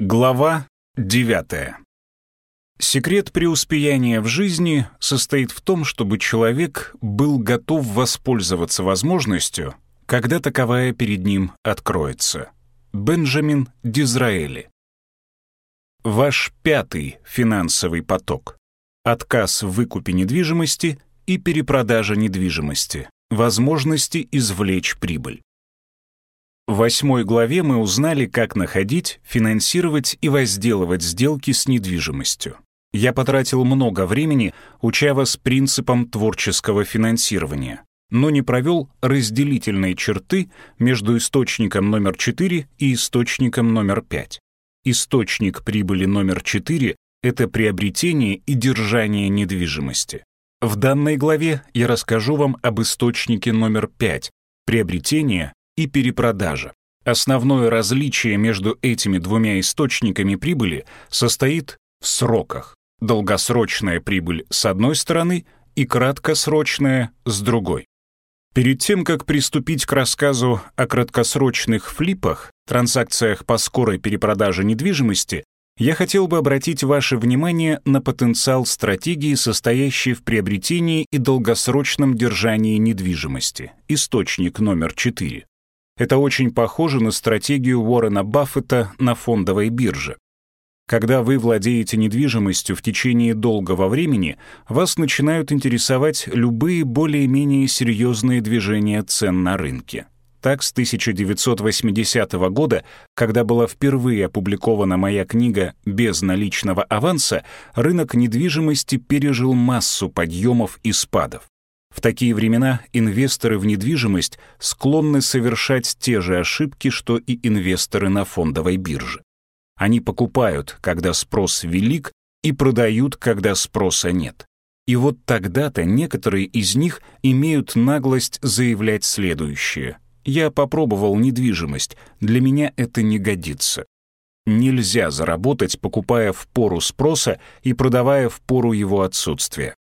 Глава 9. Секрет преуспеяния в жизни состоит в том, чтобы человек был готов воспользоваться возможностью, когда таковая перед ним откроется. Бенджамин Дизраэли. Ваш пятый финансовый поток. Отказ в выкупе недвижимости и перепродажа недвижимости. Возможности извлечь прибыль. В восьмой главе мы узнали, как находить, финансировать и возделывать сделки с недвижимостью. Я потратил много времени, уча вас принципам творческого финансирования, но не провел разделительные черты между источником номер 4 и источником номер 5. Источник прибыли номер 4 — это приобретение и держание недвижимости. В данной главе я расскажу вам об источнике номер 5 — приобретение и перепродажа. Основное различие между этими двумя источниками прибыли состоит в сроках. Долгосрочная прибыль с одной стороны и краткосрочная с другой. Перед тем, как приступить к рассказу о краткосрочных флипах, транзакциях по скорой перепродаже недвижимости, я хотел бы обратить ваше внимание на потенциал стратегии, состоящей в приобретении и долгосрочном держании недвижимости, источник номер 4. Это очень похоже на стратегию Уоррена Баффета на фондовой бирже. Когда вы владеете недвижимостью в течение долгого времени, вас начинают интересовать любые более-менее серьезные движения цен на рынке. Так, с 1980 года, когда была впервые опубликована моя книга «Без наличного аванса», рынок недвижимости пережил массу подъемов и спадов. В такие времена инвесторы в недвижимость склонны совершать те же ошибки, что и инвесторы на фондовой бирже. Они покупают, когда спрос велик, и продают, когда спроса нет. И вот тогда-то некоторые из них имеют наглость заявлять следующее. «Я попробовал недвижимость, для меня это не годится». Нельзя заработать, покупая в пору спроса и продавая в пору его отсутствия.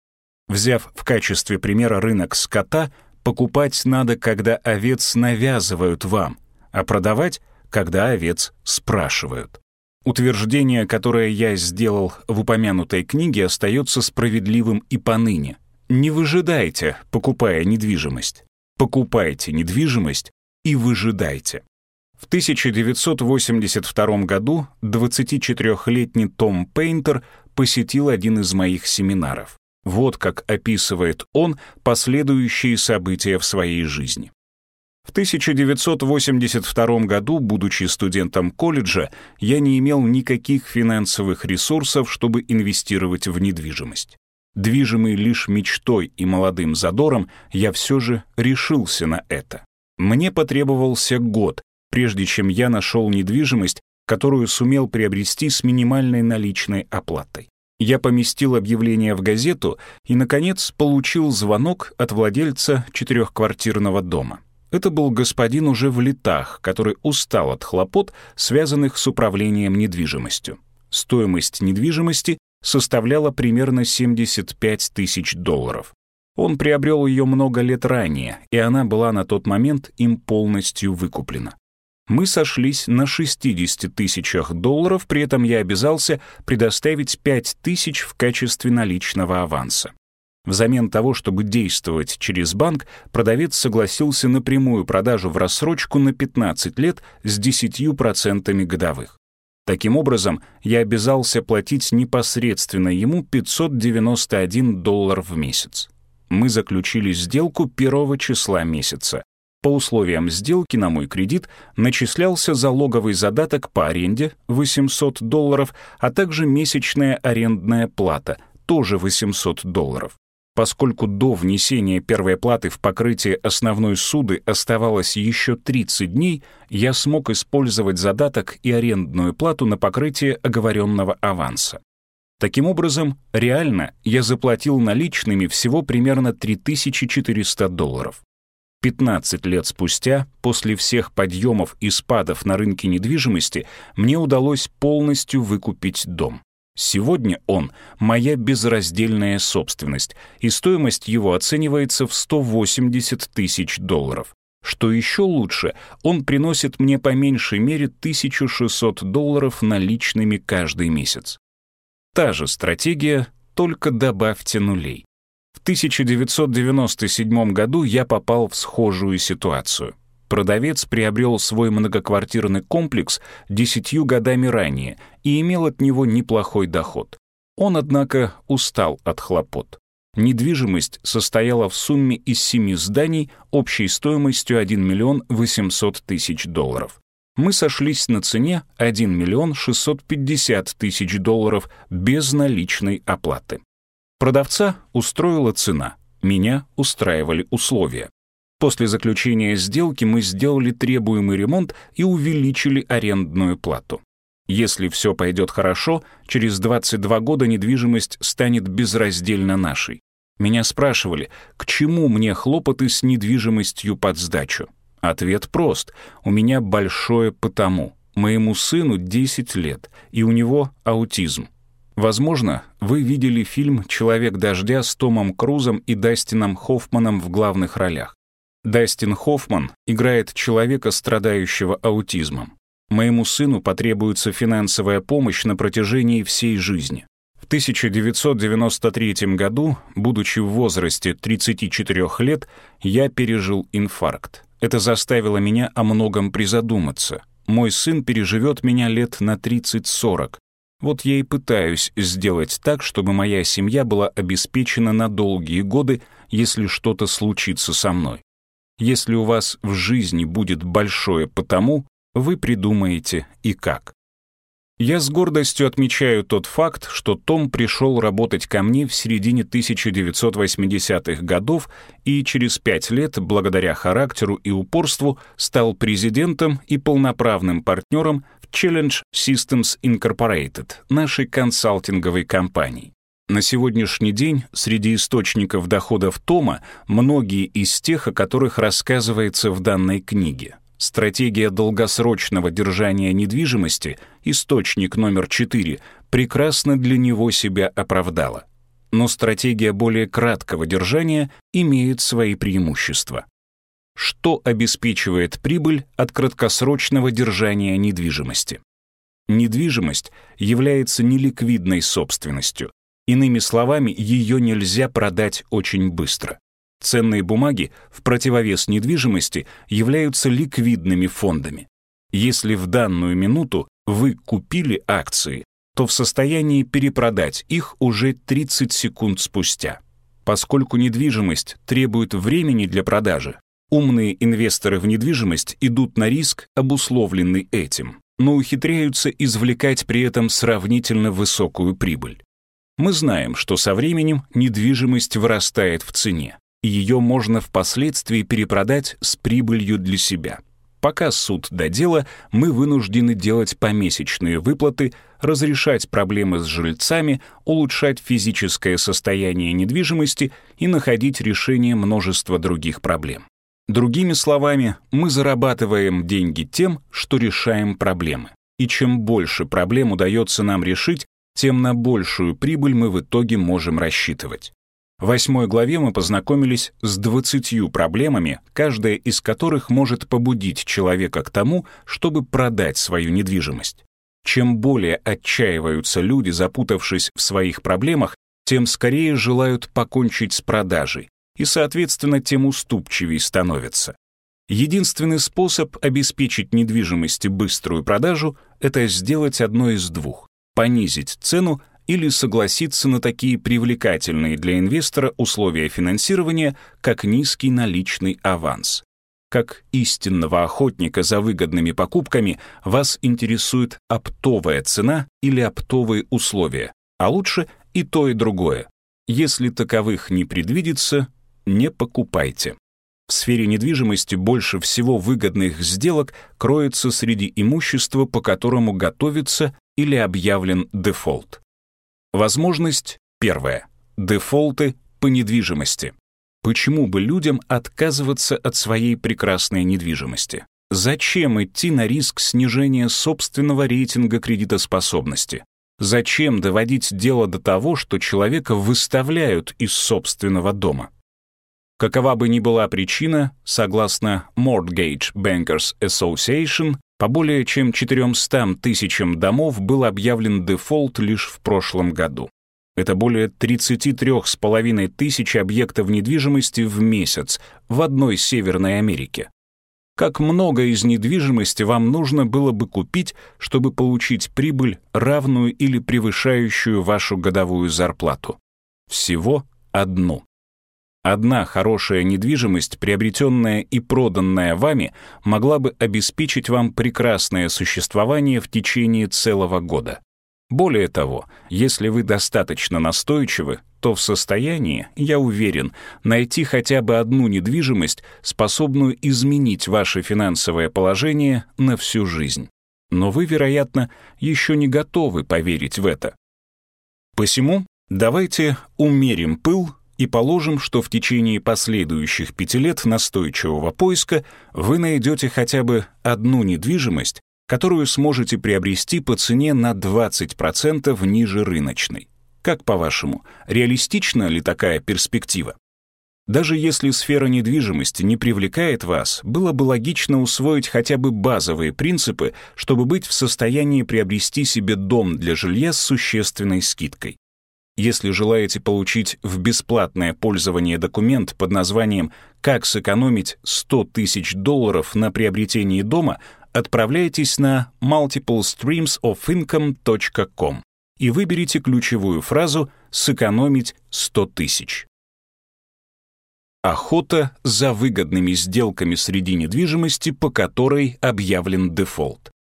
Взяв в качестве примера рынок скота, покупать надо, когда овец навязывают вам, а продавать, когда овец спрашивают. Утверждение, которое я сделал в упомянутой книге, остается справедливым и поныне. Не выжидайте, покупая недвижимость. Покупайте недвижимость и выжидайте. В 1982 году 24-летний Том Пейнтер посетил один из моих семинаров. Вот как описывает он последующие события в своей жизни. В 1982 году, будучи студентом колледжа, я не имел никаких финансовых ресурсов, чтобы инвестировать в недвижимость. Движимый лишь мечтой и молодым задором, я все же решился на это. Мне потребовался год, прежде чем я нашел недвижимость, которую сумел приобрести с минимальной наличной оплатой. Я поместил объявление в газету и, наконец, получил звонок от владельца четырехквартирного дома. Это был господин уже в летах, который устал от хлопот, связанных с управлением недвижимостью. Стоимость недвижимости составляла примерно 75 тысяч долларов. Он приобрел ее много лет ранее, и она была на тот момент им полностью выкуплена мы сошлись на 60 тысячах долларов, при этом я обязался предоставить 5 тысяч в качестве наличного аванса. Взамен того, чтобы действовать через банк, продавец согласился на прямую продажу в рассрочку на 15 лет с 10% годовых. Таким образом, я обязался платить непосредственно ему 591 доллар в месяц. Мы заключили сделку первого числа месяца. По условиям сделки на мой кредит начислялся залоговый задаток по аренде 800 долларов, а также месячная арендная плата, тоже 800 долларов. Поскольку до внесения первой платы в покрытие основной суды оставалось еще 30 дней, я смог использовать задаток и арендную плату на покрытие оговоренного аванса. Таким образом, реально я заплатил наличными всего примерно 3400 долларов. 15 лет спустя, после всех подъемов и спадов на рынке недвижимости, мне удалось полностью выкупить дом. Сегодня он — моя безраздельная собственность, и стоимость его оценивается в 180 тысяч долларов, Что еще лучше, он приносит мне по меньшей мере 1600 долларов наличными каждый месяц. Та же стратегия, только добавьте нулей. В 1997 году я попал в схожую ситуацию. Продавец приобрел свой многоквартирный комплекс десятью годами ранее и имел от него неплохой доход. Он, однако, устал от хлопот. Недвижимость состояла в сумме из семи зданий общей стоимостью 1 миллион 800 тысяч долларов. Мы сошлись на цене 1 миллион 650 тысяч долларов без наличной оплаты. Продавца устроила цена, меня устраивали условия. После заключения сделки мы сделали требуемый ремонт и увеличили арендную плату. Если все пойдет хорошо, через 22 года недвижимость станет безраздельно нашей. Меня спрашивали, к чему мне хлопоты с недвижимостью под сдачу. Ответ прост. У меня большое потому. Моему сыну 10 лет, и у него аутизм. Возможно, вы видели фильм «Человек дождя» с Томом Крузом и Дастином Хоффманом в главных ролях. Дастин Хоффман играет человека, страдающего аутизмом. Моему сыну потребуется финансовая помощь на протяжении всей жизни. В 1993 году, будучи в возрасте 34 лет, я пережил инфаркт. Это заставило меня о многом призадуматься. Мой сын переживет меня лет на 30-40. Вот я и пытаюсь сделать так, чтобы моя семья была обеспечена на долгие годы, если что-то случится со мной. Если у вас в жизни будет большое «потому», вы придумаете и как. Я с гордостью отмечаю тот факт, что Том пришел работать ко мне в середине 1980-х годов и через пять лет, благодаря характеру и упорству, стал президентом и полноправным партнером Challenge Systems Incorporated, нашей консалтинговой компании. На сегодняшний день среди источников доходов Тома многие из тех, о которых рассказывается в данной книге. Стратегия долгосрочного держания недвижимости, источник номер 4, прекрасно для него себя оправдала. Но стратегия более краткого держания имеет свои преимущества. Что обеспечивает прибыль от краткосрочного держания недвижимости? Недвижимость является неликвидной собственностью. Иными словами, ее нельзя продать очень быстро. Ценные бумаги в противовес недвижимости являются ликвидными фондами. Если в данную минуту вы купили акции, то в состоянии перепродать их уже 30 секунд спустя. Поскольку недвижимость требует времени для продажи, умные инвесторы в недвижимость идут на риск, обусловленный этим, но ухитряются извлекать при этом сравнительно высокую прибыль. Мы знаем, что со временем недвижимость вырастает в цене и ее можно впоследствии перепродать с прибылью для себя. Пока суд до дела, мы вынуждены делать помесячные выплаты, разрешать проблемы с жильцами, улучшать физическое состояние недвижимости и находить решение множества других проблем. Другими словами, мы зарабатываем деньги тем, что решаем проблемы. И чем больше проблем удается нам решить, тем на большую прибыль мы в итоге можем рассчитывать. В восьмой главе мы познакомились с двадцатью проблемами, каждая из которых может побудить человека к тому, чтобы продать свою недвижимость. Чем более отчаиваются люди, запутавшись в своих проблемах, тем скорее желают покончить с продажей и, соответственно, тем уступчивее становятся. Единственный способ обеспечить недвижимости быструю продажу — это сделать одно из двух — понизить цену или согласиться на такие привлекательные для инвестора условия финансирования, как низкий наличный аванс. Как истинного охотника за выгодными покупками вас интересует оптовая цена или оптовые условия, а лучше и то, и другое. Если таковых не предвидится, не покупайте. В сфере недвижимости больше всего выгодных сделок кроется среди имущества, по которому готовится или объявлен дефолт. Возможность первая. Дефолты по недвижимости. Почему бы людям отказываться от своей прекрасной недвижимости? Зачем идти на риск снижения собственного рейтинга кредитоспособности? Зачем доводить дело до того, что человека выставляют из собственного дома? Какова бы ни была причина, согласно Mortgage Bankers Association, по более чем 400 тысячам домов был объявлен дефолт лишь в прошлом году. Это более 33,5 тысяч объектов недвижимости в месяц в одной Северной Америке. Как много из недвижимости вам нужно было бы купить, чтобы получить прибыль, равную или превышающую вашу годовую зарплату? Всего одну. Одна хорошая недвижимость, приобретенная и проданная вами, могла бы обеспечить вам прекрасное существование в течение целого года. Более того, если вы достаточно настойчивы, то в состоянии, я уверен, найти хотя бы одну недвижимость, способную изменить ваше финансовое положение на всю жизнь. Но вы, вероятно, еще не готовы поверить в это. Посему давайте умерим пыл и положим, что в течение последующих пяти лет настойчивого поиска вы найдете хотя бы одну недвижимость, которую сможете приобрести по цене на 20% ниже рыночной. Как по-вашему, реалистична ли такая перспектива? Даже если сфера недвижимости не привлекает вас, было бы логично усвоить хотя бы базовые принципы, чтобы быть в состоянии приобрести себе дом для жилья с существенной скидкой. Если желаете получить в бесплатное пользование документ под названием «Как сэкономить 100 тысяч долларов на приобретении дома», отправляйтесь на multiplestreamsofincome.com и выберите ключевую фразу «сэкономить 100 тысяч». Охота за выгодными сделками среди недвижимости, по которой объявлен дефолт.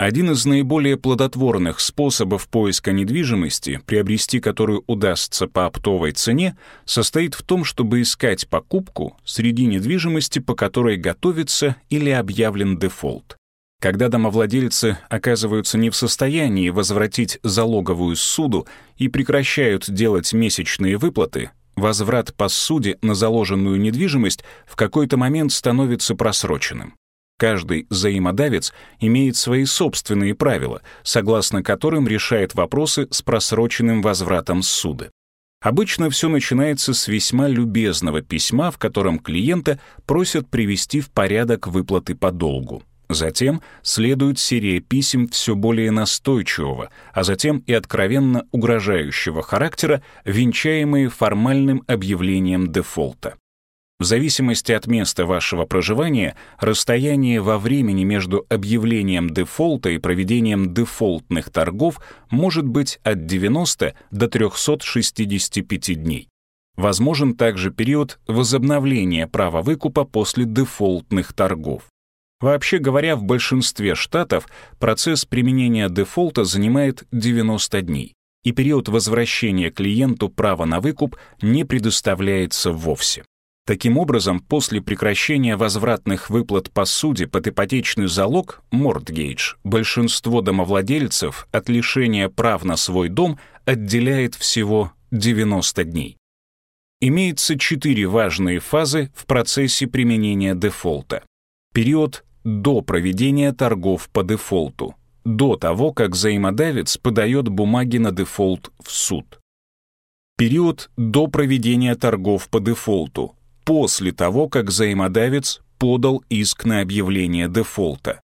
Один из наиболее плодотворных способов поиска недвижимости, приобрести которую удастся по оптовой цене, состоит в том, чтобы искать покупку среди недвижимости, по которой готовится или объявлен дефолт. Когда домовладельцы оказываются не в состоянии возвратить залоговую суду и прекращают делать месячные выплаты, возврат по суде на заложенную недвижимость в какой-то момент становится просроченным. Каждый взаимодавец имеет свои собственные правила, согласно которым решает вопросы с просроченным возвратом суды. Обычно все начинается с весьма любезного письма, в котором клиента просят привести в порядок выплаты по долгу. Затем следует серия писем все более настойчивого, а затем и откровенно угрожающего характера, венчаемые формальным объявлением дефолта. В зависимости от места вашего проживания, расстояние во времени между объявлением дефолта и проведением дефолтных торгов может быть от 90 до 365 дней. Возможен также период возобновления права выкупа после дефолтных торгов. Вообще говоря, в большинстве штатов процесс применения дефолта занимает 90 дней, и период возвращения клиенту права на выкуп не предоставляется вовсе. Таким образом, после прекращения возвратных выплат по суде под ипотечный залог мортгейдж большинство домовладельцев от лишения прав на свой дом отделяет всего 90 дней. Имеется четыре важные фазы в процессе применения дефолта. Период до проведения торгов по дефолту, до того, как взаимодавец подает бумаги на дефолт в суд. Период до проведения торгов по дефолту, после того, как взаимодавец подал иск на объявление дефолта.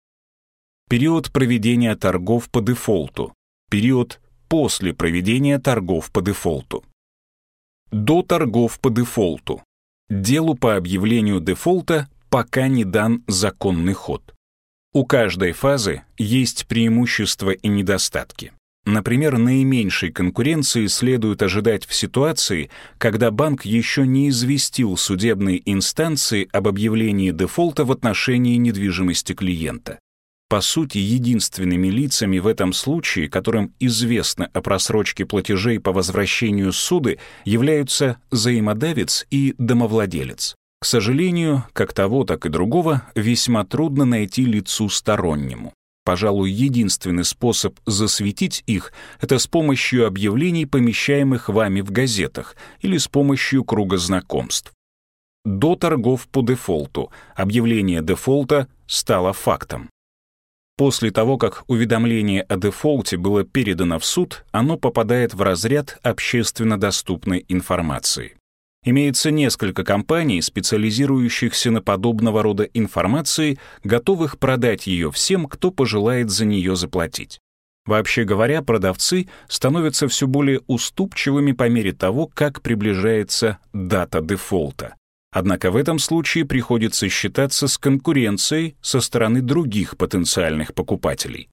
Период проведения торгов по дефолту. Период после проведения торгов по дефолту. До торгов по дефолту. Делу по объявлению дефолта пока не дан законный ход. У каждой фазы есть преимущества и недостатки. Например, наименьшей конкуренции следует ожидать в ситуации, когда банк еще не известил судебные инстанции об объявлении дефолта в отношении недвижимости клиента. По сути, единственными лицами в этом случае, которым известно о просрочке платежей по возвращению суды, являются взаимодавец и домовладелец. К сожалению, как того, так и другого весьма трудно найти лицу стороннему. Пожалуй, единственный способ засветить их — это с помощью объявлений, помещаемых вами в газетах, или с помощью круга знакомств. До торгов по дефолту объявление дефолта стало фактом. После того, как уведомление о дефолте было передано в суд, оно попадает в разряд общественно доступной информации. Имеется несколько компаний, специализирующихся на подобного рода информации, готовых продать ее всем, кто пожелает за нее заплатить. Вообще говоря, продавцы становятся все более уступчивыми по мере того, как приближается дата дефолта. Однако в этом случае приходится считаться с конкуренцией со стороны других потенциальных покупателей.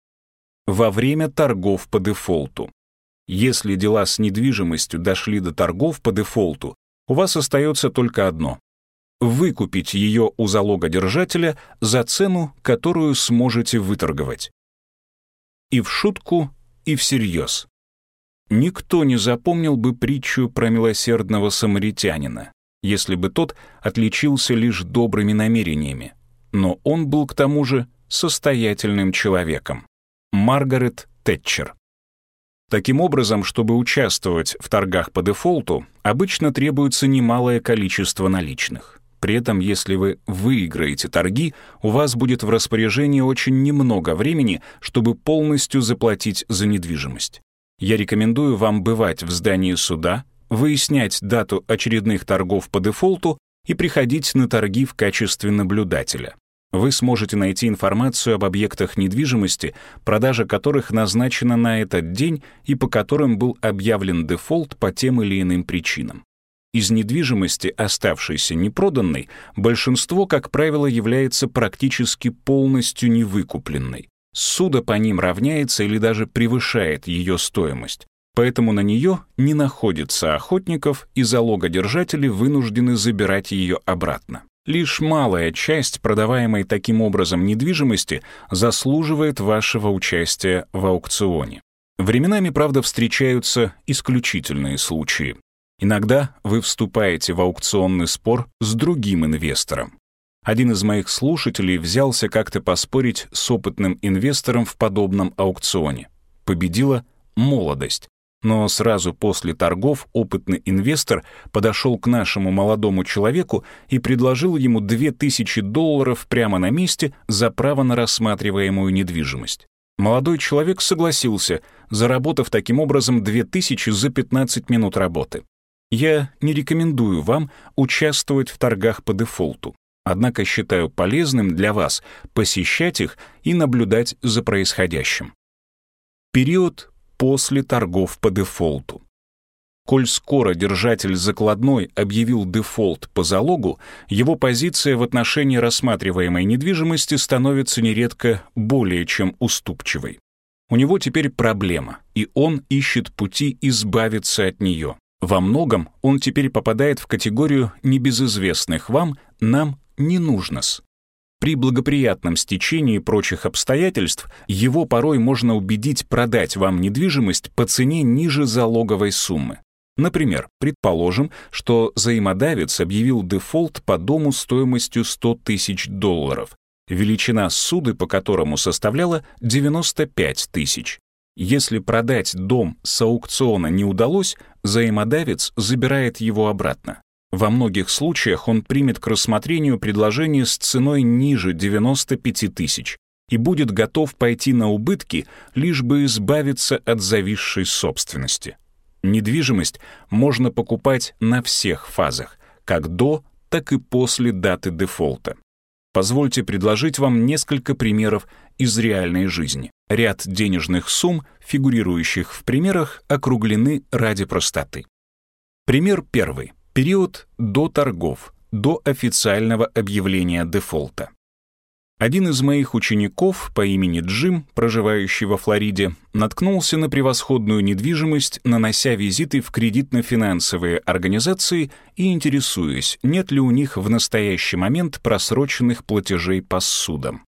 Во время торгов по дефолту. Если дела с недвижимостью дошли до торгов по дефолту, у вас остается только одно — выкупить ее у залогодержателя за цену, которую сможете выторговать. И в шутку, и всерьез. Никто не запомнил бы притчу про милосердного самаритянина, если бы тот отличился лишь добрыми намерениями. Но он был к тому же состоятельным человеком. Маргарет Тэтчер. Таким образом, чтобы участвовать в торгах по дефолту, обычно требуется немалое количество наличных. При этом, если вы выиграете торги, у вас будет в распоряжении очень немного времени, чтобы полностью заплатить за недвижимость. Я рекомендую вам бывать в здании суда, выяснять дату очередных торгов по дефолту и приходить на торги в качестве наблюдателя. Вы сможете найти информацию об объектах недвижимости, продажа которых назначена на этот день и по которым был объявлен дефолт по тем или иным причинам. Из недвижимости, оставшейся непроданной, большинство, как правило, является практически полностью невыкупленной. Суда по ним равняется или даже превышает ее стоимость. Поэтому на нее не находится охотников, и залогодержатели вынуждены забирать ее обратно. Лишь малая часть продаваемой таким образом недвижимости заслуживает вашего участия в аукционе. Временами, правда, встречаются исключительные случаи. Иногда вы вступаете в аукционный спор с другим инвестором. Один из моих слушателей взялся как-то поспорить с опытным инвестором в подобном аукционе. Победила молодость, но сразу после торгов опытный инвестор подошел к нашему молодому человеку и предложил ему 2000 долларов прямо на месте за право на рассматриваемую недвижимость. Молодой человек согласился, заработав таким образом 2000 за 15 минут работы. Я не рекомендую вам участвовать в торгах по дефолту, однако считаю полезным для вас посещать их и наблюдать за происходящим. Период после торгов по дефолту. Коль скоро держатель закладной объявил дефолт по залогу, его позиция в отношении рассматриваемой недвижимости становится нередко более чем уступчивой. У него теперь проблема, и он ищет пути избавиться от нее. Во многом он теперь попадает в категорию небезызвестных вам, нам не нужно-с. При благоприятном стечении прочих обстоятельств его порой можно убедить продать вам недвижимость по цене ниже залоговой суммы. Например, предположим, что взаимодавец объявил дефолт по дому стоимостью 100 тысяч долларов. Величина суды по которому составляла 95 тысяч. Если продать дом с аукциона не удалось, взаимодавец забирает его обратно. Во многих случаях он примет к рассмотрению предложение с ценой ниже 95 тысяч и будет готов пойти на убытки, лишь бы избавиться от зависшей собственности. Недвижимость можно покупать на всех фазах, как до, так и после даты дефолта. Позвольте предложить вам несколько примеров из реальной жизни. Ряд денежных сумм, фигурирующих в примерах, округлены ради простоты. Пример первый период до торгов, до официального объявления дефолта. Один из моих учеников по имени Джим, проживающий во Флориде, наткнулся на превосходную недвижимость, нанося визиты в кредитно-финансовые организации и интересуясь, нет ли у них в настоящий момент просроченных платежей по судам.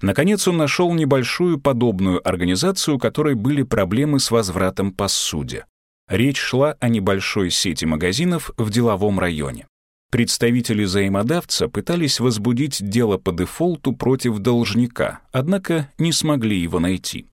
Наконец он нашел небольшую подобную организацию, у которой были проблемы с возвратом по суде. Речь шла о небольшой сети магазинов в деловом районе. Представители взаимодавца пытались возбудить дело по дефолту против должника, однако не смогли его найти.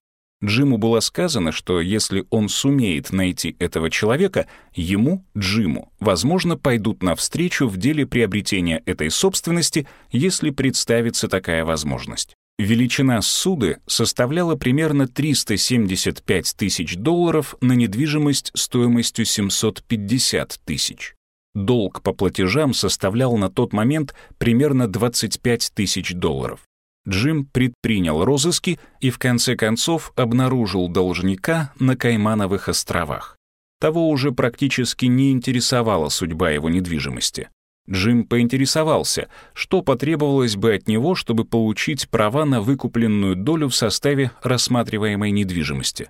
Джиму было сказано, что если он сумеет найти этого человека, ему, Джиму, возможно, пойдут навстречу в деле приобретения этой собственности, если представится такая возможность. Величина суды составляла примерно 375 тысяч долларов на недвижимость стоимостью 750 тысяч. Долг по платежам составлял на тот момент примерно 25 тысяч долларов. Джим предпринял розыски и в конце концов обнаружил должника на Каймановых островах. Того уже практически не интересовала судьба его недвижимости. Джим поинтересовался, что потребовалось бы от него, чтобы получить права на выкупленную долю в составе рассматриваемой недвижимости.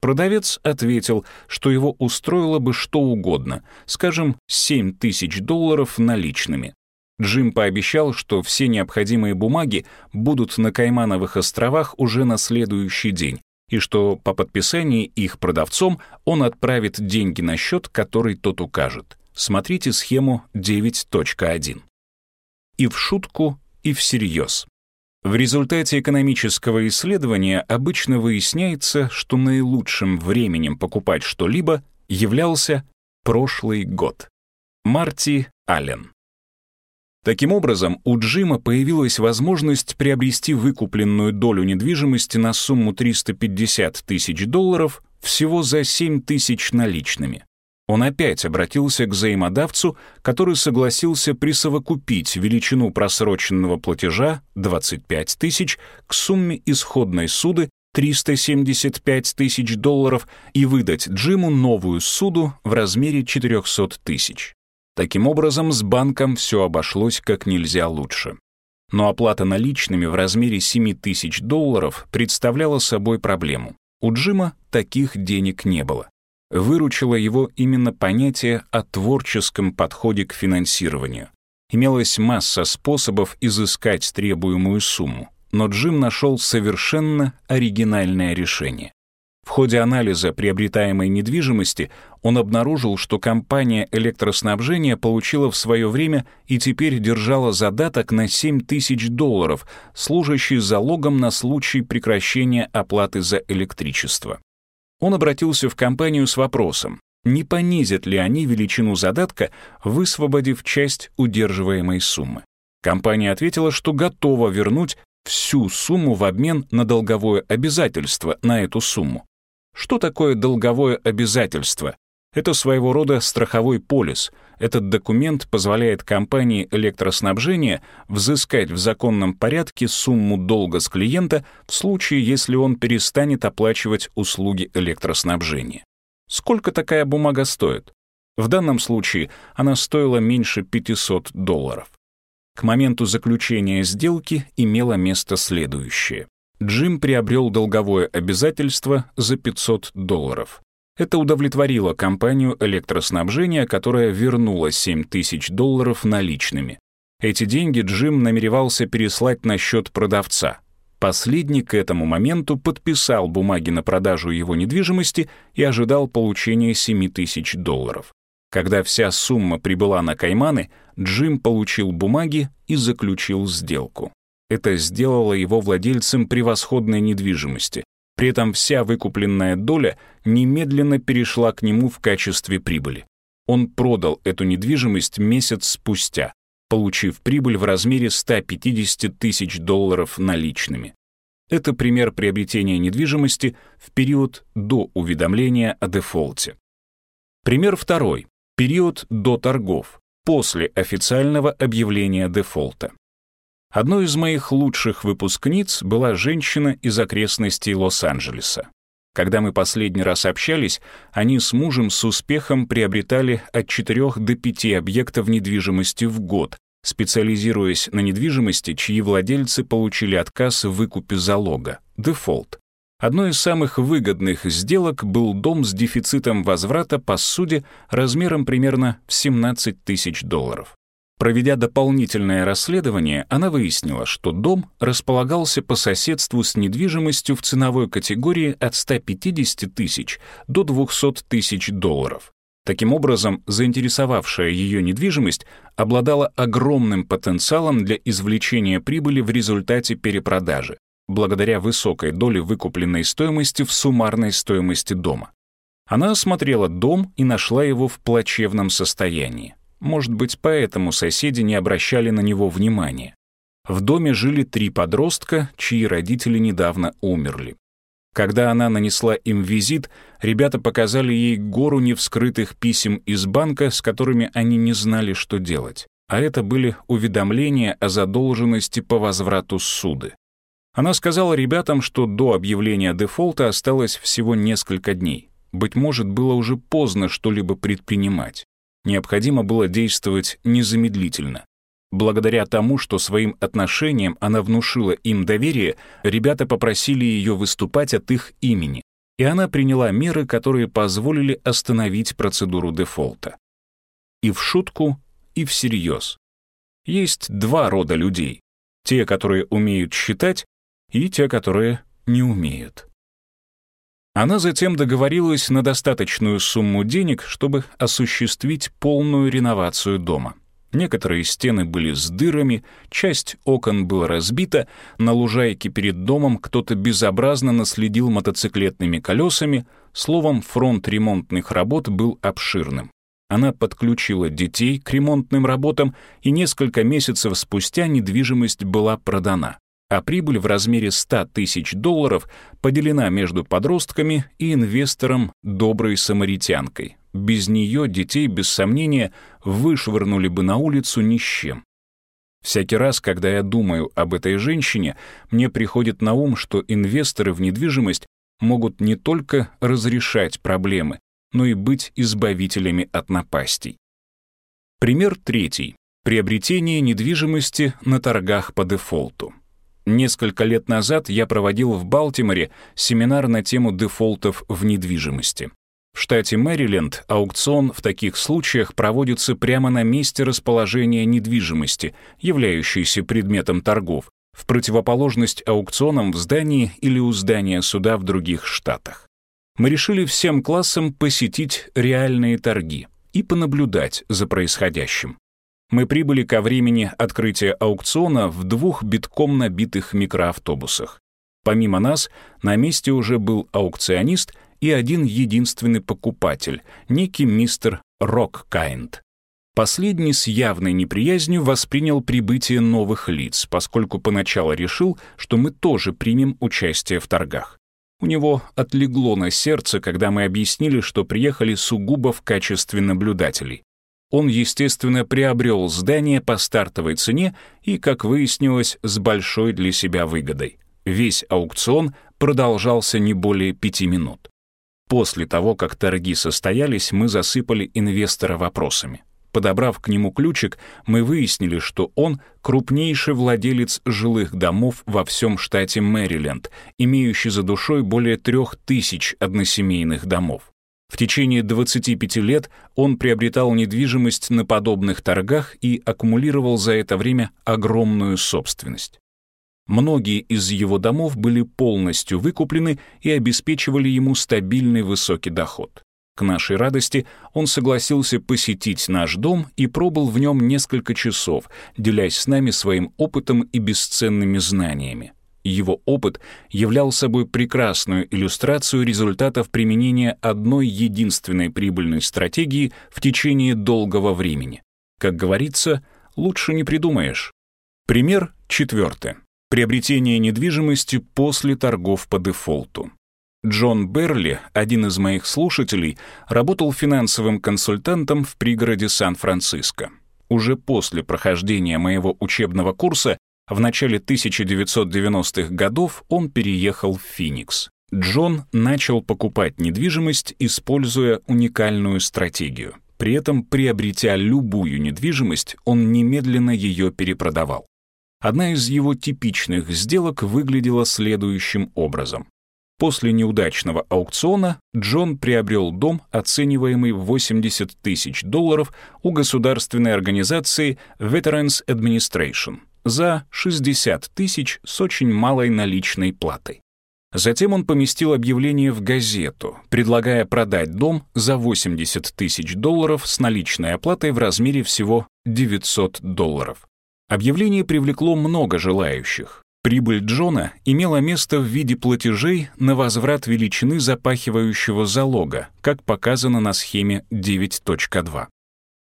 Продавец ответил, что его устроило бы что угодно, скажем, 7 тысяч долларов наличными. Джим пообещал, что все необходимые бумаги будут на Каймановых островах уже на следующий день, и что по подписании их продавцом он отправит деньги на счет, который тот укажет. Смотрите схему 9.1. И в шутку, и всерьез. В результате экономического исследования обычно выясняется, что наилучшим временем покупать что-либо являлся прошлый год. Марти Аллен. Таким образом, у Джима появилась возможность приобрести выкупленную долю недвижимости на сумму 350 тысяч долларов всего за 7 тысяч наличными. Он опять обратился к взаимодавцу, который согласился присовокупить величину просроченного платежа 25 тысяч к сумме исходной суды 375 тысяч долларов и выдать Джиму новую суду в размере 400 тысяч. Таким образом, с банком все обошлось как нельзя лучше. Но оплата наличными в размере 7 тысяч долларов представляла собой проблему. У Джима таких денег не было. Выручило его именно понятие о творческом подходе к финансированию. Имелась масса способов изыскать требуемую сумму, но Джим нашел совершенно оригинальное решение. В ходе анализа приобретаемой недвижимости он обнаружил, что компания электроснабжения получила в свое время и теперь держала задаток на 7 тысяч долларов, служащий залогом на случай прекращения оплаты за электричество. Он обратился в компанию с вопросом, не понизят ли они величину задатка, высвободив часть удерживаемой суммы. Компания ответила, что готова вернуть всю сумму в обмен на долговое обязательство на эту сумму. Что такое долговое обязательство? Это своего рода страховой полис. Этот документ позволяет компании электроснабжения взыскать в законном порядке сумму долга с клиента в случае, если он перестанет оплачивать услуги электроснабжения. Сколько такая бумага стоит? В данном случае она стоила меньше 500 долларов. К моменту заключения сделки имело место следующее. Джим приобрел долговое обязательство за 500 долларов. Это удовлетворило компанию электроснабжения, которая вернула 7 тысяч долларов наличными. Эти деньги Джим намеревался переслать на счет продавца. Последний к этому моменту подписал бумаги на продажу его недвижимости и ожидал получения 7 тысяч долларов. Когда вся сумма прибыла на Кайманы, Джим получил бумаги и заключил сделку. Это сделало его владельцем превосходной недвижимости. При этом вся выкупленная доля немедленно перешла к нему в качестве прибыли. Он продал эту недвижимость месяц спустя, получив прибыль в размере 150 тысяч долларов наличными. Это пример приобретения недвижимости в период до уведомления о дефолте. Пример второй. Период до торгов, после официального объявления дефолта. Одной из моих лучших выпускниц была женщина из окрестностей Лос-Анджелеса. Когда мы последний раз общались, они с мужем с успехом приобретали от 4 до 5 объектов недвижимости в год, специализируясь на недвижимости, чьи владельцы получили отказ в выкупе залога, дефолт. Одной из самых выгодных сделок был дом с дефицитом возврата по суде размером примерно в 17 тысяч долларов. Проведя дополнительное расследование, она выяснила, что дом располагался по соседству с недвижимостью в ценовой категории от 150 тысяч до 200 тысяч долларов. Таким образом, заинтересовавшая ее недвижимость обладала огромным потенциалом для извлечения прибыли в результате перепродажи, благодаря высокой доле выкупленной стоимости в суммарной стоимости дома. Она осмотрела дом и нашла его в плачевном состоянии. Может быть, поэтому соседи не обращали на него внимания. В доме жили три подростка, чьи родители недавно умерли. Когда она нанесла им визит, ребята показали ей гору невскрытых писем из банка, с которыми они не знали, что делать. А это были уведомления о задолженности по возврату суды. Она сказала ребятам, что до объявления дефолта осталось всего несколько дней. Быть может, было уже поздно что-либо предпринимать. Необходимо было действовать незамедлительно. Благодаря тому, что своим отношением она внушила им доверие, ребята попросили ее выступать от их имени, и она приняла меры, которые позволили остановить процедуру дефолта. И в шутку, и всерьез. Есть два рода людей. Те, которые умеют считать, и те, которые не умеют. Она затем договорилась на достаточную сумму денег, чтобы осуществить полную реновацию дома. Некоторые стены были с дырами, часть окон была разбита, на лужайке перед домом кто-то безобразно наследил мотоциклетными колесами, словом, фронт ремонтных работ был обширным. Она подключила детей к ремонтным работам, и несколько месяцев спустя недвижимость была продана, а прибыль в размере 100 тысяч долларов поделена между подростками и инвестором доброй самаритянкой, без нее детей, без сомнения, вышвырнули бы на улицу ни с чем. Всякий раз, когда я думаю об этой женщине, мне приходит на ум, что инвесторы в недвижимость могут не только разрешать проблемы, но и быть избавителями от напастей. Пример третий. Приобретение недвижимости на торгах по дефолту. Несколько лет назад я проводил в Балтиморе семинар на тему дефолтов в недвижимости. В штате Мэриленд аукцион в таких случаях проводится прямо на месте расположения недвижимости, являющейся предметом торгов, в противоположность аукционам в здании или у здания суда в других штатах. Мы решили всем классам посетить реальные торги и понаблюдать за происходящим. Мы прибыли ко времени открытия аукциона в двух битком набитых микроавтобусах. Помимо нас, на месте уже был аукционист и один единственный покупатель, некий мистер Роккайнд. Последний с явной неприязнью воспринял прибытие новых лиц, поскольку поначалу решил, что мы тоже примем участие в торгах. У него отлегло на сердце, когда мы объяснили, что приехали сугубо в качестве наблюдателей. Он, естественно, приобрел здание по стартовой цене и, как выяснилось, с большой для себя выгодой. Весь аукцион продолжался не более пяти минут. После того, как торги состоялись, мы засыпали инвестора вопросами. Подобрав к нему ключик, мы выяснили, что он крупнейший владелец жилых домов во всем штате Мэриленд, имеющий за душой более трех тысяч односемейных домов. В течение 25 лет он приобретал недвижимость на подобных торгах и аккумулировал за это время огромную собственность. Многие из его домов были полностью выкуплены и обеспечивали ему стабильный высокий доход. К нашей радости он согласился посетить наш дом и пробыл в нем несколько часов, делясь с нами своим опытом и бесценными знаниями. Его опыт являл собой прекрасную иллюстрацию результатов применения одной единственной прибыльной стратегии в течение долгого времени. Как говорится, лучше не придумаешь. Пример четвертый. Приобретение недвижимости после торгов по дефолту. Джон Берли, один из моих слушателей, работал финансовым консультантом в пригороде Сан-Франциско. Уже после прохождения моего учебного курса в начале 1990-х годов он переехал в Феникс. Джон начал покупать недвижимость, используя уникальную стратегию. При этом, приобретя любую недвижимость, он немедленно ее перепродавал. Одна из его типичных сделок выглядела следующим образом. После неудачного аукциона Джон приобрел дом, оцениваемый в 80 тысяч долларов у государственной организации Veterans Administration за 60 тысяч с очень малой наличной платой. Затем он поместил объявление в газету, предлагая продать дом за 80 тысяч долларов с наличной оплатой в размере всего 900 долларов. Объявление привлекло много желающих. Прибыль Джона имела место в виде платежей на возврат величины запахивающего залога, как показано на схеме 9.2.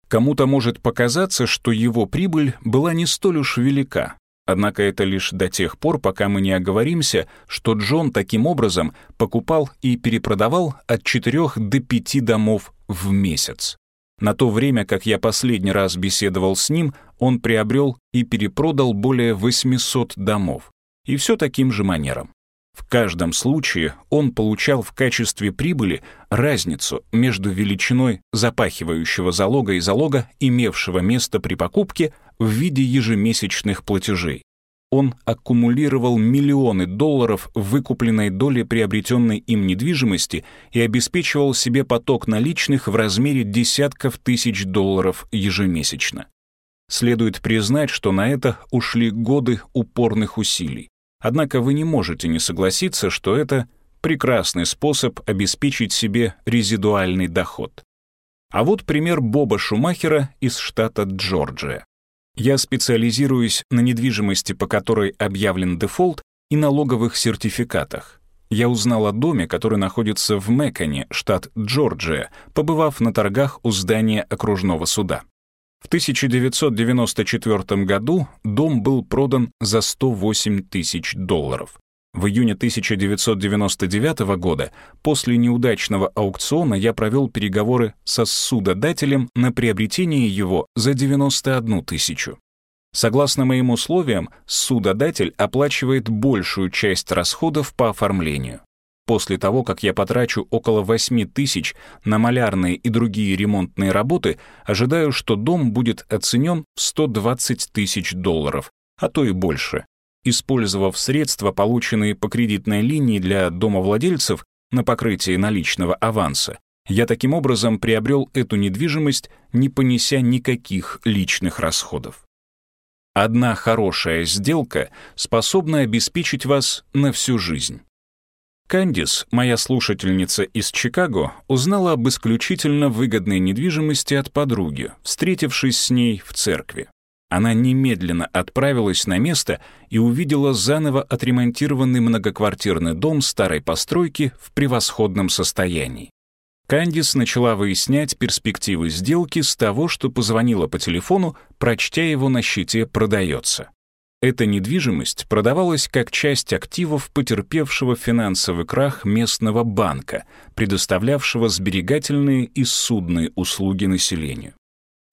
Кому-то может показаться, что его прибыль была не столь уж велика. Однако это лишь до тех пор, пока мы не оговоримся, что Джон таким образом покупал и перепродавал от 4 до 5 домов в месяц. На то время, как я последний раз беседовал с ним, он приобрел и перепродал более 800 домов. И все таким же манером. В каждом случае он получал в качестве прибыли разницу между величиной запахивающего залога и залога, имевшего место при покупке, в виде ежемесячных платежей. Он аккумулировал миллионы долларов выкупленной доли приобретенной им недвижимости и обеспечивал себе поток наличных в размере десятков тысяч долларов ежемесячно. Следует признать, что на это ушли годы упорных усилий. Однако вы не можете не согласиться, что это прекрасный способ обеспечить себе резидуальный доход. А вот пример Боба Шумахера из штата Джорджия. Я специализируюсь на недвижимости, по которой объявлен дефолт, и налоговых сертификатах. Я узнал о доме, который находится в Мэконе, штат Джорджия, побывав на торгах у здания окружного суда. В 1994 году дом был продан за 108 тысяч долларов. В июне 1999 года, после неудачного аукциона, я провел переговоры со судодателем на приобретение его за 91 тысячу. Согласно моим условиям, судодатель оплачивает большую часть расходов по оформлению. После того, как я потрачу около 8 тысяч на малярные и другие ремонтные работы, ожидаю, что дом будет оценен в 120 тысяч долларов, а то и больше. Использовав средства, полученные по кредитной линии для домовладельцев на покрытие наличного аванса, я таким образом приобрел эту недвижимость, не понеся никаких личных расходов. Одна хорошая сделка способна обеспечить вас на всю жизнь. Кандис, моя слушательница из Чикаго, узнала об исключительно выгодной недвижимости от подруги, встретившись с ней в церкви. Она немедленно отправилась на место и увидела заново отремонтированный многоквартирный дом старой постройки в превосходном состоянии. Кандис начала выяснять перспективы сделки с того, что позвонила по телефону, прочтя его на щите «Продается». Эта недвижимость продавалась как часть активов потерпевшего финансовый крах местного банка, предоставлявшего сберегательные и судные услуги населению.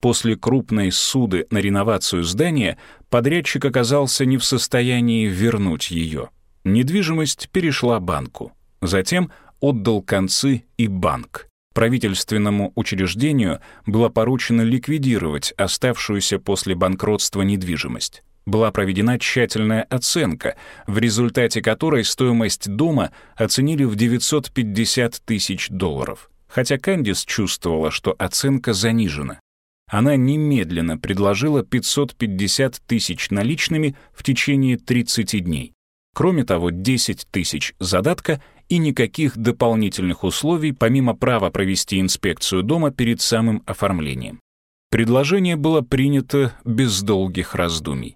После крупной суды на реновацию здания подрядчик оказался не в состоянии вернуть ее. Недвижимость перешла банку. Затем отдал концы и банк. Правительственному учреждению было поручено ликвидировать оставшуюся после банкротства недвижимость была проведена тщательная оценка, в результате которой стоимость дома оценили в 950 тысяч долларов. Хотя Кандис чувствовала, что оценка занижена. Она немедленно предложила 550 тысяч наличными в течение 30 дней. Кроме того, 10 тысяч задатка и никаких дополнительных условий, помимо права провести инспекцию дома перед самым оформлением. Предложение было принято без долгих раздумий.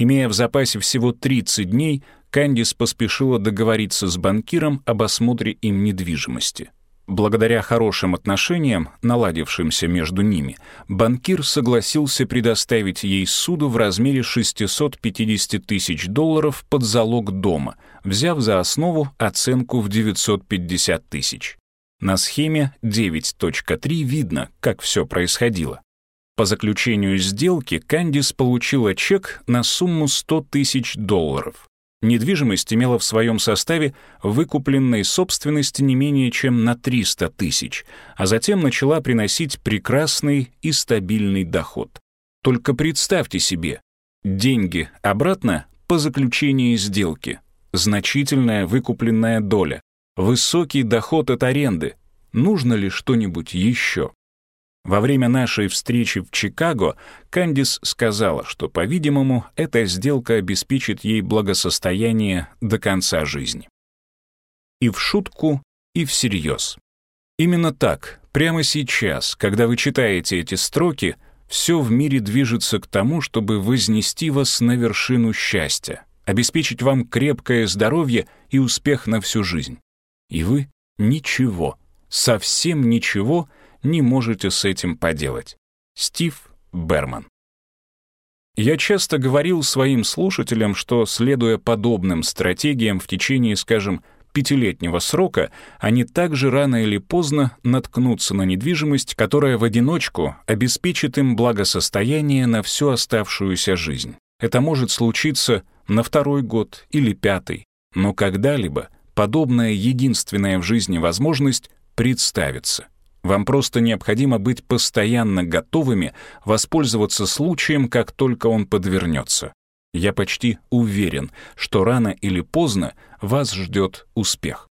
Имея в запасе всего 30 дней, Кандис поспешила договориться с банкиром об осмотре им недвижимости. Благодаря хорошим отношениям, наладившимся между ними, банкир согласился предоставить ей суду в размере 650 тысяч долларов под залог дома, взяв за основу оценку в 950 тысяч. На схеме 9.3 видно, как все происходило. По заключению сделки Кандис получила чек на сумму 100 тысяч долларов. Недвижимость имела в своем составе выкупленной собственности не менее чем на 300 тысяч, а затем начала приносить прекрасный и стабильный доход. Только представьте себе, деньги обратно по заключении сделки, значительная выкупленная доля, высокий доход от аренды. Нужно ли что-нибудь еще? Во время нашей встречи в Чикаго Кандис сказала, что, по-видимому, эта сделка обеспечит ей благосостояние до конца жизни. И в шутку, и всерьез. Именно так, прямо сейчас, когда вы читаете эти строки, все в мире движется к тому, чтобы вознести вас на вершину счастья, обеспечить вам крепкое здоровье и успех на всю жизнь. И вы ничего, совсем ничего не можете с этим поделать. Стив Берман Я часто говорил своим слушателям, что, следуя подобным стратегиям в течение, скажем, пятилетнего срока, они также рано или поздно наткнутся на недвижимость, которая в одиночку обеспечит им благосостояние на всю оставшуюся жизнь. Это может случиться на второй год или пятый, но когда-либо подобная единственная в жизни возможность представится. Вам просто необходимо быть постоянно готовыми воспользоваться случаем, как только он подвернется. Я почти уверен, что рано или поздно вас ждет успех.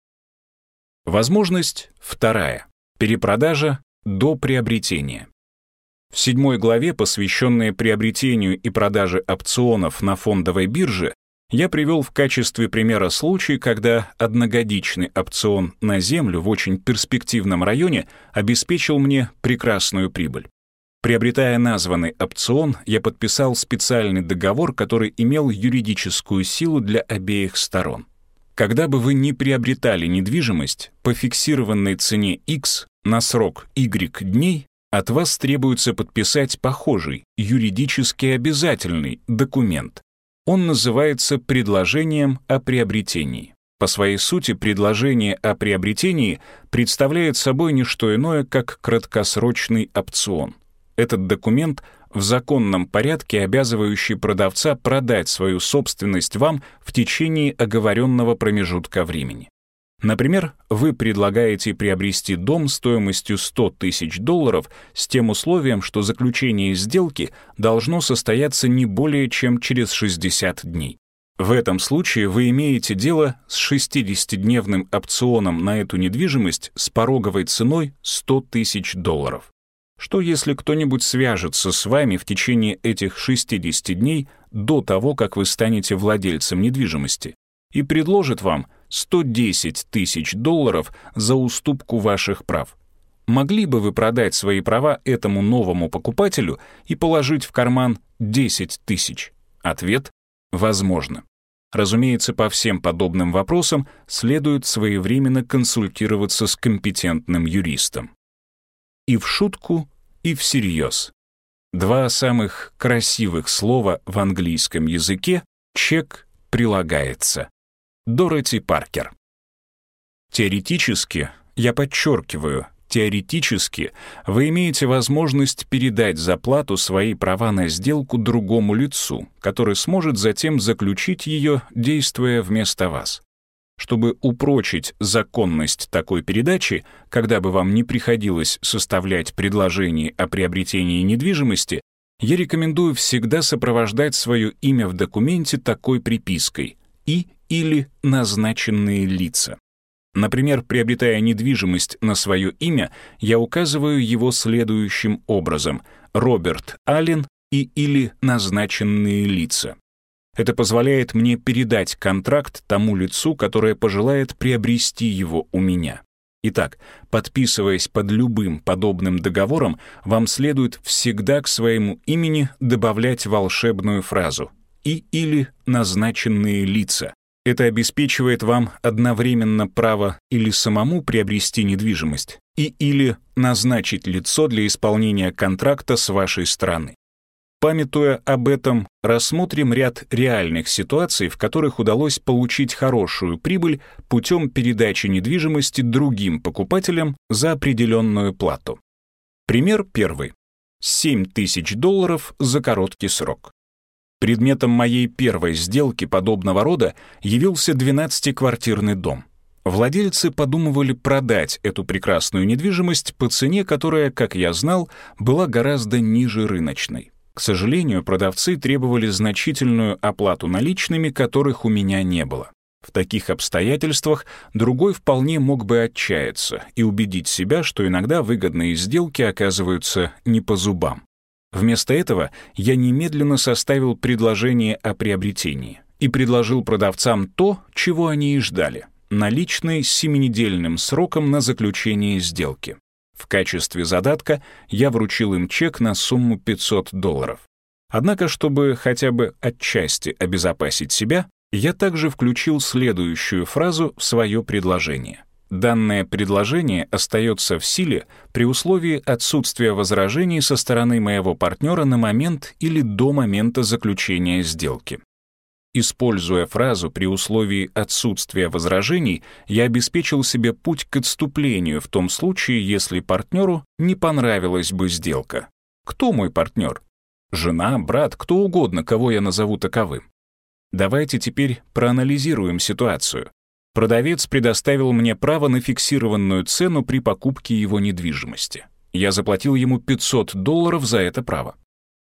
Возможность вторая. Перепродажа до приобретения. В седьмой главе, посвященной приобретению и продаже опционов на фондовой бирже, я привел в качестве примера случай, когда одногодичный опцион на землю в очень перспективном районе обеспечил мне прекрасную прибыль. Приобретая названный опцион, я подписал специальный договор, который имел юридическую силу для обеих сторон. Когда бы вы ни приобретали недвижимость по фиксированной цене X на срок Y дней, от вас требуется подписать похожий, юридически обязательный документ. Он называется предложением о приобретении. По своей сути, предложение о приобретении представляет собой не что иное, как краткосрочный опцион. Этот документ в законном порядке обязывающий продавца продать свою собственность вам в течение оговоренного промежутка времени. Например, вы предлагаете приобрести дом стоимостью 100 тысяч долларов с тем условием, что заключение сделки должно состояться не более чем через 60 дней. В этом случае вы имеете дело с 60-дневным опционом на эту недвижимость с пороговой ценой 100 тысяч долларов. Что если кто-нибудь свяжется с вами в течение этих 60 дней до того, как вы станете владельцем недвижимости, и предложит вам 110 тысяч долларов за уступку ваших прав? Могли бы вы продать свои права этому новому покупателю и положить в карман 10 тысяч? Ответ — возможно. Разумеется, по всем подобным вопросам следует своевременно консультироваться с компетентным юристом. И в шутку, и всерьез. Два самых красивых слова в английском языке «чек» прилагается. Дороти Паркер. Теоретически, я подчеркиваю, теоретически вы имеете возможность передать заплату свои права на сделку другому лицу, который сможет затем заключить ее, действуя вместо вас. Чтобы упрочить законность такой передачи, когда бы вам не приходилось составлять предложение о приобретении недвижимости, я рекомендую всегда сопровождать свое имя в документе такой припиской «и» или «назначенные лица». Например, приобретая недвижимость на свое имя, я указываю его следующим образом «Роберт Аллен» и или «назначенные лица». Это позволяет мне передать контракт тому лицу, которое пожелает приобрести его у меня. Итак, подписываясь под любым подобным договором, вам следует всегда к своему имени добавлять волшебную фразу «и или назначенные лица». Это обеспечивает вам одновременно право или самому приобрести недвижимость, и или назначить лицо для исполнения контракта с вашей стороны. Памятуя об этом, рассмотрим ряд реальных ситуаций, в которых удалось получить хорошую прибыль путем передачи недвижимости другим покупателям за определенную плату. Пример первый. 7 тысяч долларов за короткий срок. Предметом моей первой сделки подобного рода явился 12-квартирный дом. Владельцы подумывали продать эту прекрасную недвижимость по цене, которая, как я знал, была гораздо ниже рыночной. К сожалению, продавцы требовали значительную оплату наличными, которых у меня не было. В таких обстоятельствах другой вполне мог бы отчаяться и убедить себя, что иногда выгодные сделки оказываются не по зубам. Вместо этого я немедленно составил предложение о приобретении и предложил продавцам то, чего они и ждали — наличные с семинедельным сроком на заключение сделки. В качестве задатка я вручил им чек на сумму 500 долларов. Однако, чтобы хотя бы отчасти обезопасить себя, я также включил следующую фразу в свое предложение. Данное предложение остается в силе при условии отсутствия возражений со стороны моего партнера на момент или до момента заключения сделки. Используя фразу при условии отсутствия возражений, я обеспечил себе путь к отступлению в том случае, если партнеру не понравилась бы сделка. Кто мой партнер? Жена, брат, кто угодно, кого я назову таковым. Давайте теперь проанализируем ситуацию. Продавец предоставил мне право на фиксированную цену при покупке его недвижимости. Я заплатил ему 500 долларов за это право.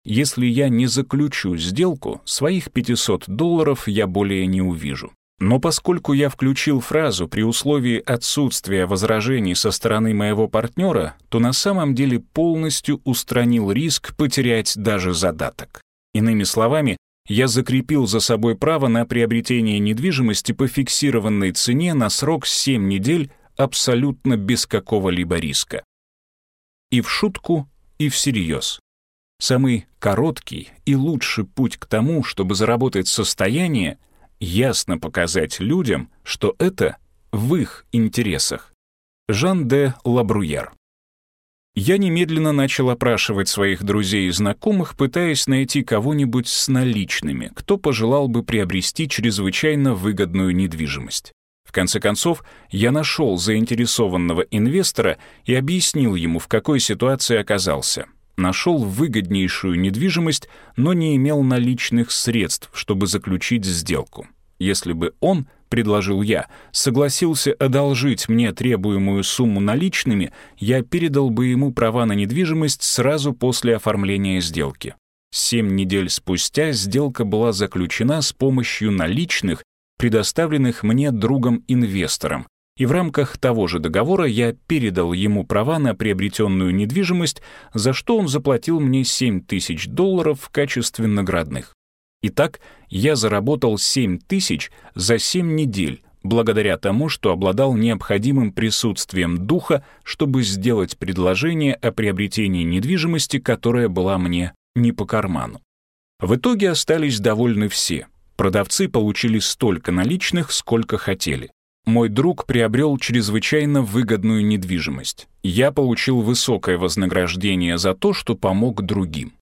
Если я не заключу сделку, своих 500 долларов я более не увижу. Но поскольку я включил фразу при условии отсутствия возражений со стороны моего партнера, то на самом деле полностью устранил риск потерять даже задаток. Иными словами, я закрепил за собой право на приобретение недвижимости по фиксированной цене на срок 7 недель абсолютно без какого-либо риска. И в шутку, и всерьез. Самый короткий и лучший путь к тому, чтобы заработать состояние, ясно показать людям, что это в их интересах. Жан де Лабруер я немедленно начал опрашивать своих друзей и знакомых, пытаясь найти кого-нибудь с наличными, кто пожелал бы приобрести чрезвычайно выгодную недвижимость. В конце концов, я нашел заинтересованного инвестора и объяснил ему, в какой ситуации оказался. Нашел выгоднейшую недвижимость, но не имел наличных средств, чтобы заключить сделку. Если бы он предложил я, согласился одолжить мне требуемую сумму наличными, я передал бы ему права на недвижимость сразу после оформления сделки. Семь недель спустя сделка была заключена с помощью наличных, предоставленных мне другом-инвестором, и в рамках того же договора я передал ему права на приобретенную недвижимость, за что он заплатил мне 7 тысяч долларов в качестве наградных. Итак, я заработал 7 тысяч за 7 недель, благодаря тому, что обладал необходимым присутствием духа, чтобы сделать предложение о приобретении недвижимости, которая была мне не по карману. В итоге остались довольны все. Продавцы получили столько наличных, сколько хотели. Мой друг приобрел чрезвычайно выгодную недвижимость. Я получил высокое вознаграждение за то, что помог другим.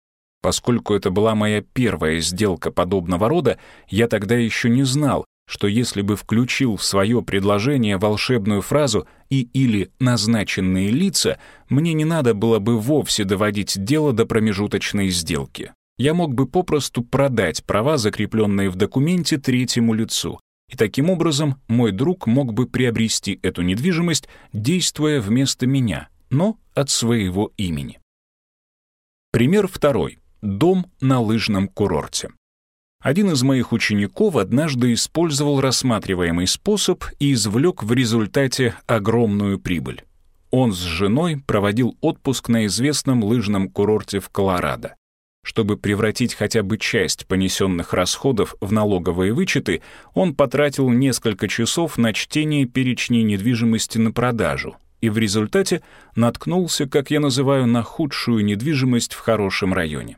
Поскольку это была моя первая сделка подобного рода, я тогда еще не знал, что если бы включил в свое предложение волшебную фразу и или назначенные лица, мне не надо было бы вовсе доводить дело до промежуточной сделки. Я мог бы попросту продать права, закрепленные в документе, третьему лицу, и таким образом мой друг мог бы приобрести эту недвижимость, действуя вместо меня, но от своего имени. Пример второй. Дом на лыжном курорте. Один из моих учеников однажды использовал рассматриваемый способ и извлек в результате огромную прибыль. Он с женой проводил отпуск на известном лыжном курорте в Колорадо. Чтобы превратить хотя бы часть понесенных расходов в налоговые вычеты, он потратил несколько часов на чтение перечней недвижимости на продажу, и в результате наткнулся, как я называю, на худшую недвижимость в хорошем районе.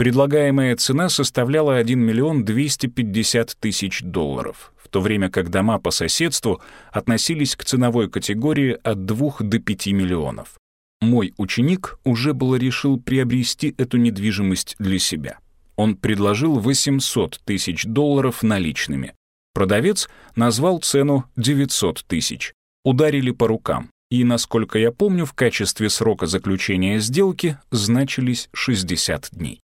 Предлагаемая цена составляла 1 миллион 250 тысяч долларов, в то время как дома по соседству относились к ценовой категории от 2 до 5 миллионов. Мой ученик уже было решил приобрести эту недвижимость для себя. Он предложил 800 тысяч долларов наличными. Продавец назвал цену 900 тысяч. Ударили по рукам. И, насколько я помню, в качестве срока заключения сделки значились 60 дней.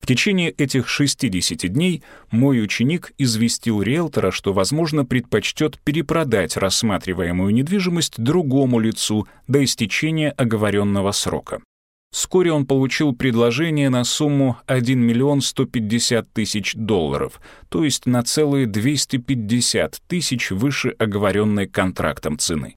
В течение этих 60 дней мой ученик известил риэлтора, что, возможно, предпочтет перепродать рассматриваемую недвижимость другому лицу до истечения оговоренного срока. Вскоре он получил предложение на сумму 1 миллион 150 тысяч долларов, то есть на целые 250 тысяч выше оговоренной контрактом цены.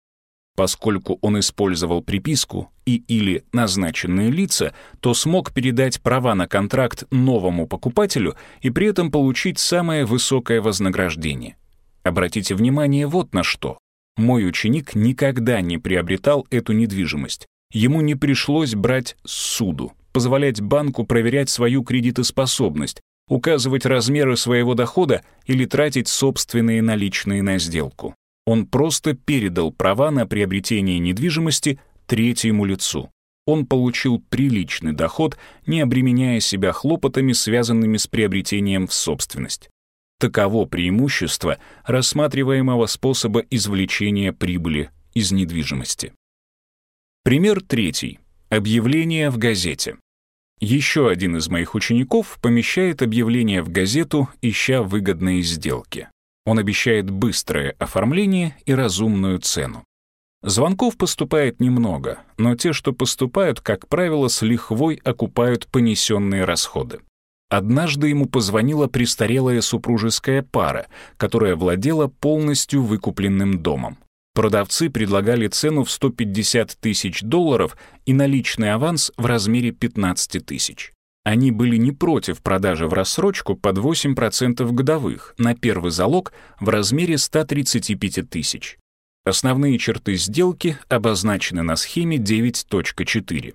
Поскольку он использовал приписку и или назначенные лица, то смог передать права на контракт новому покупателю и при этом получить самое высокое вознаграждение. Обратите внимание вот на что. Мой ученик никогда не приобретал эту недвижимость. Ему не пришлось брать суду, позволять банку проверять свою кредитоспособность, указывать размеры своего дохода или тратить собственные наличные на сделку. Он просто передал права на приобретение недвижимости третьему лицу. Он получил приличный доход, не обременяя себя хлопотами, связанными с приобретением в собственность. Таково преимущество рассматриваемого способа извлечения прибыли из недвижимости. Пример третий. Объявление в газете. Еще один из моих учеников помещает объявление в газету, ища выгодные сделки. Он обещает быстрое оформление и разумную цену. Звонков поступает немного, но те, что поступают, как правило, с лихвой окупают понесенные расходы. Однажды ему позвонила престарелая супружеская пара, которая владела полностью выкупленным домом. Продавцы предлагали цену в 150 тысяч долларов и наличный аванс в размере 15 тысяч. Они были не против продажи в рассрочку под 8% годовых на первый залог в размере 135 тысяч. Основные черты сделки обозначены на схеме 9.4.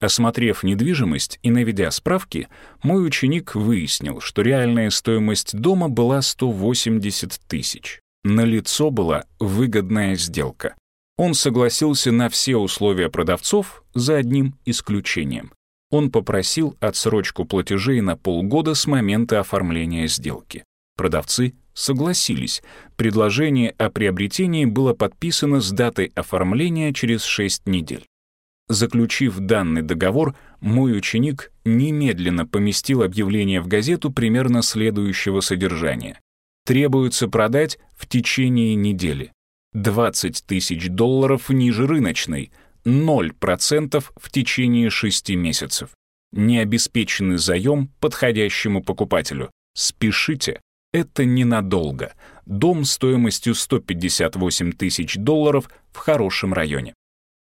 Осмотрев недвижимость и наведя справки, мой ученик выяснил, что реальная стоимость дома была 180 тысяч. На лицо была выгодная сделка. Он согласился на все условия продавцов за одним исключением. Он попросил отсрочку платежей на полгода с момента оформления сделки. Продавцы согласились. Предложение о приобретении было подписано с датой оформления через 6 недель. Заключив данный договор, мой ученик немедленно поместил объявление в газету примерно следующего содержания. Требуется продать в течение недели. 20 тысяч долларов ниже рыночной, 0% в течение 6 месяцев. Необеспеченный заем подходящему покупателю. Спешите. Это ненадолго. Дом стоимостью 158 тысяч долларов в хорошем районе.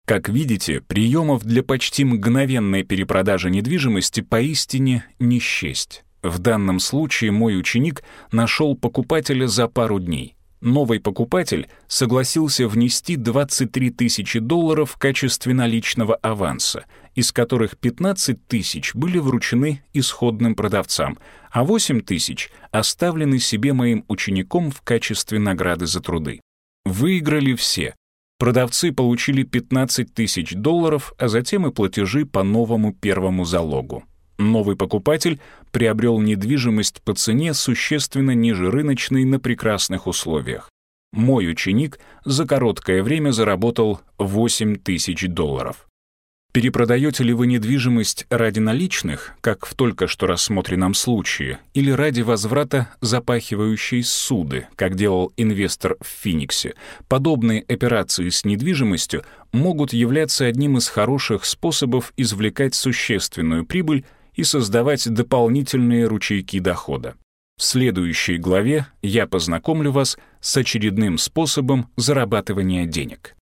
Как видите, приемов для почти мгновенной перепродажи недвижимости поистине не счесть. В данном случае мой ученик нашел покупателя за пару дней. Новый покупатель согласился внести 23 тысячи долларов в качестве наличного аванса, из которых 15 тысяч были вручены исходным продавцам, а 8 тысяч оставлены себе моим учеником в качестве награды за труды. Выиграли все. Продавцы получили 15 тысяч долларов, а затем и платежи по новому первому залогу. Новый покупатель приобрел недвижимость по цене существенно ниже рыночной на прекрасных условиях. Мой ученик за короткое время заработал 8 тысяч долларов. Перепродаете ли вы недвижимость ради наличных, как в только что рассмотренном случае, или ради возврата запахивающей суды, как делал инвестор в Финиксе? Подобные операции с недвижимостью могут являться одним из хороших способов извлекать существенную прибыль и создавать дополнительные ручейки дохода. В следующей главе я познакомлю вас с очередным способом зарабатывания денег.